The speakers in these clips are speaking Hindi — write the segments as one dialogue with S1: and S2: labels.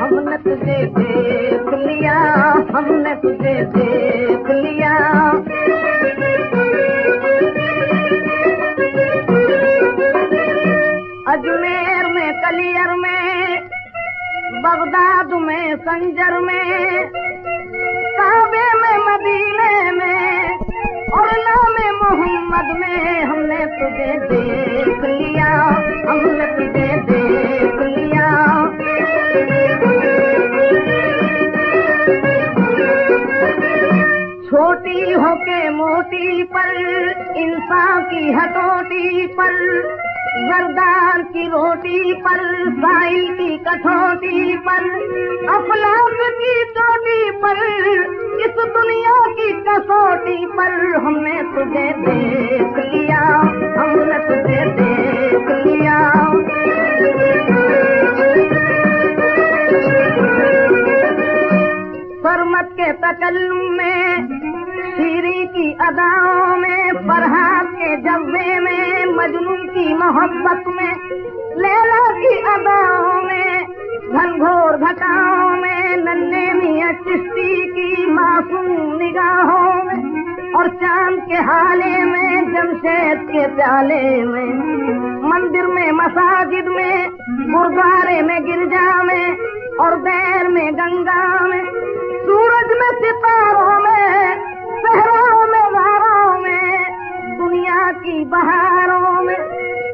S1: हमने तुझे देख लिया, हमने तुझे देख लिया। अजमेर में, कलियर में, बगदाद में, संजर में, काबे में, मदीने में, और नाम मोहम्मद में हमने तुझे देख छोटी होके मोटी पर, इंसान की हटोटी पर जरदार की रोटी पर साई की कठौती पर, अफलाक की चोटी पर, इस दुनिया की कसौटी पर हमने तुझे देख लिया। तकल्लुम में शीरी की अदाओं में फरहाद के जज्बे में मजनू की मोहब्बत में, लैला की अदाओं में, घनघोर घटाओं में, नन्हे मियाँ चिश्ती की मासूम निगाहों में, और चाँद के हाले में, जमशेद के प्याले में, मंदिर में, मसाजिद में, गुरुद्वारे में, गिरजा में, और बैर में, गंगा में में सितारों में, शहरों में वारों में, दुनिया की बहारों में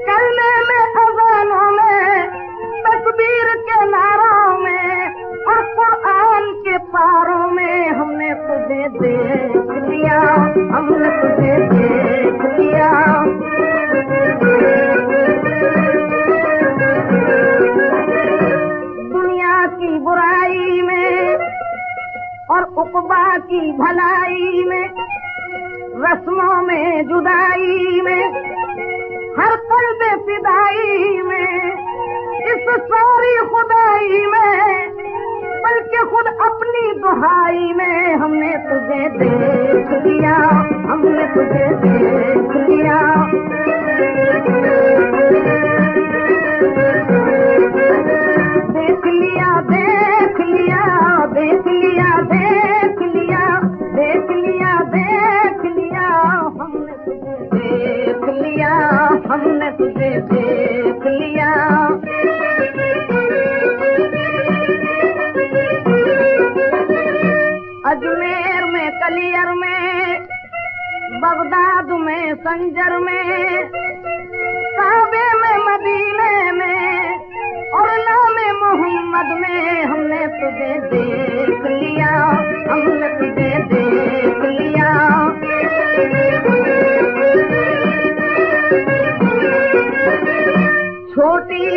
S1: कलमे में अजानों में, तस्वीर के नारों में और कुरान के पारों में हमने तुझे देख लिया, हमने तुझे देख लिया। की भलाई में, रस्मों में, जुदाई में, हर पल में फिदाई में, इस सारी खुदाई में, बल्कि खुद अपनी दुहाई में हमने तुझे देख लिया, हमने तुझे देख लिया। देख लिया देख लिया, हमने तुझे देख लिया। अजमेर में, कलियर में, बगदाद में, संजर में, काबे में, मदीने में, और नाम मोहम्मद में हमने तुझे देख लिया, हमने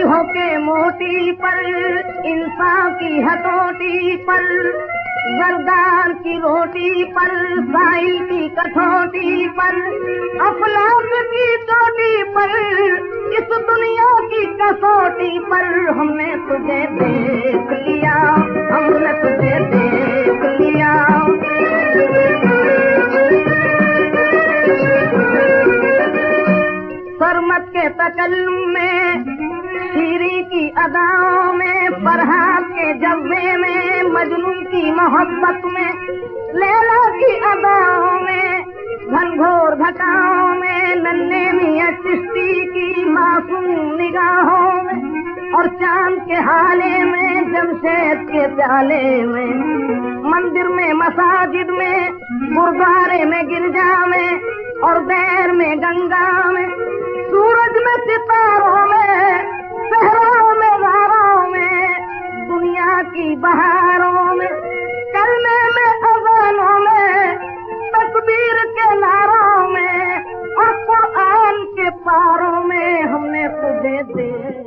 S1: होके मोटी पर इंसान की हथौटी पर जरदार की रोटी पर साई की कठौती पर, अफलाक की चोटी पर, इस दुनिया की कसौटी पर हमने तुझे देख लिया, हमने तुझे देख लिया। सरमत के तकल्लुम में शीरी की अदाओं में फरहाद के जज्बे में मजनू की मोहब्बत में, लैला की अदाओं में, घनघोर घटाओं में, नन्हे मियाँ चिश्ती की मासूम निगाहों में, और चाँद के हाले में, जमशेद के प्याले में, मंदिर में, मसाजिद में, गुरुद्वारे में, गिरजा में, और बैर में, गंगा में, सूरज में, सितारों में नारों